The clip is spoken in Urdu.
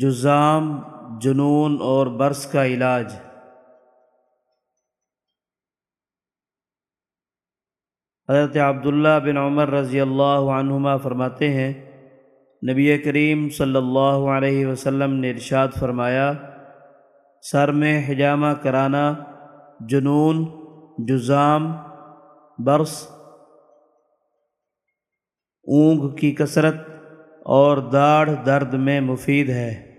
جزام، جنون اور برس کا علاج۔ حضرت عبداللہ بن عمر رضی اللہ عنہما فرماتے ہیں، نبی کریم صلی اللہ علیہ وسلم نے ارشاد فرمایا، سر میں حجامہ کرانا، جنون، جزام، برس، اونگ کی کثرت اور داڑھ درد میں مفید ہے۔